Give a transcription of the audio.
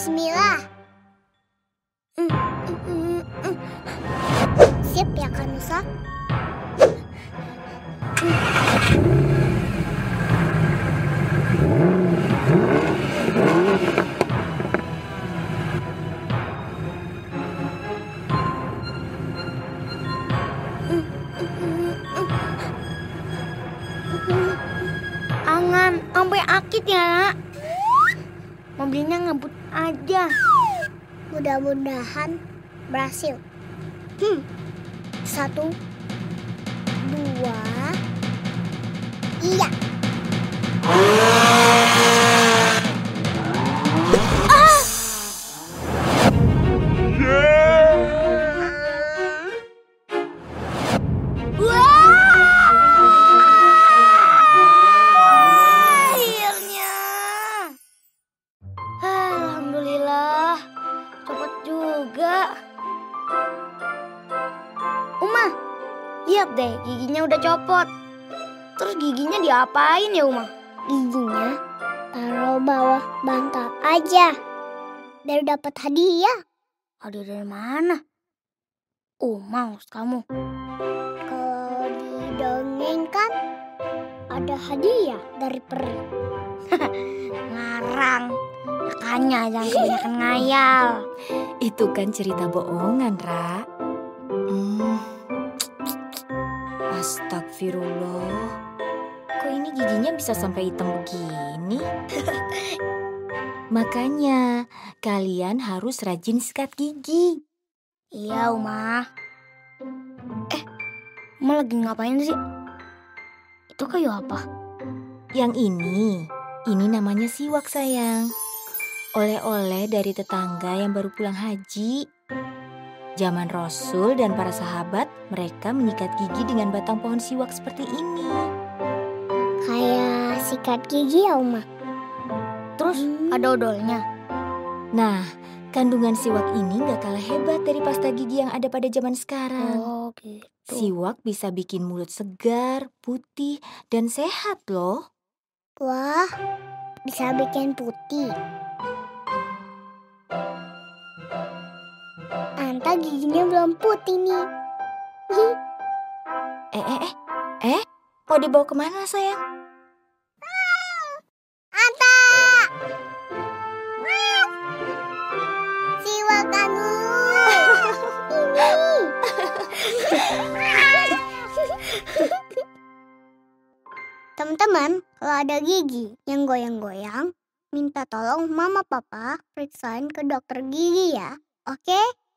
Bismillah. Siap ya Kanusa? Angan, sampai akit ya, nak. Mobilnya ngebut aja. Mudah-mudahan berhasil. Hmm. Satu, dua, iya. Lihat deh giginya udah copot. Terus giginya diapain ya Uma? Giginya taruh bawah bantal aja. Biar dapat hadiah. Ada dari mana? Uma, maksud kamu. Kalau didongengkan ada hadiah dari peri. Ngarang. Makanya jangan kebanyakan ngayal. Itu kan cerita bohongan, Ra. Astagfirullah. Kok ini giginya bisa sampai hitam begini? Makanya kalian harus rajin sikat gigi. Iya, Uma. Eh, Uma lagi ngapain sih? Itu kayu apa? Yang ini, ini namanya siwak sayang. Oleh-oleh dari tetangga yang baru pulang haji. Zaman Rasul dan para sahabat, mereka menyikat gigi dengan batang pohon siwak seperti ini. Kayak sikat gigi ya, Uma. Terus ada odolnya. Nah, kandungan siwak ini gak kalah hebat dari pasta gigi yang ada pada zaman sekarang. Oh, gitu. Siwak bisa bikin mulut segar, putih, dan sehat loh. Wah, bisa bikin putih. Giginya belum putih nih. Eh, eh, eh, eh, mau dibawa ke mana sayang? Anta! Teman-teman, kalau ada gigi yang goyang-goyang, minta tolong mama papa periksain ke dokter gigi ya. Oke? Dum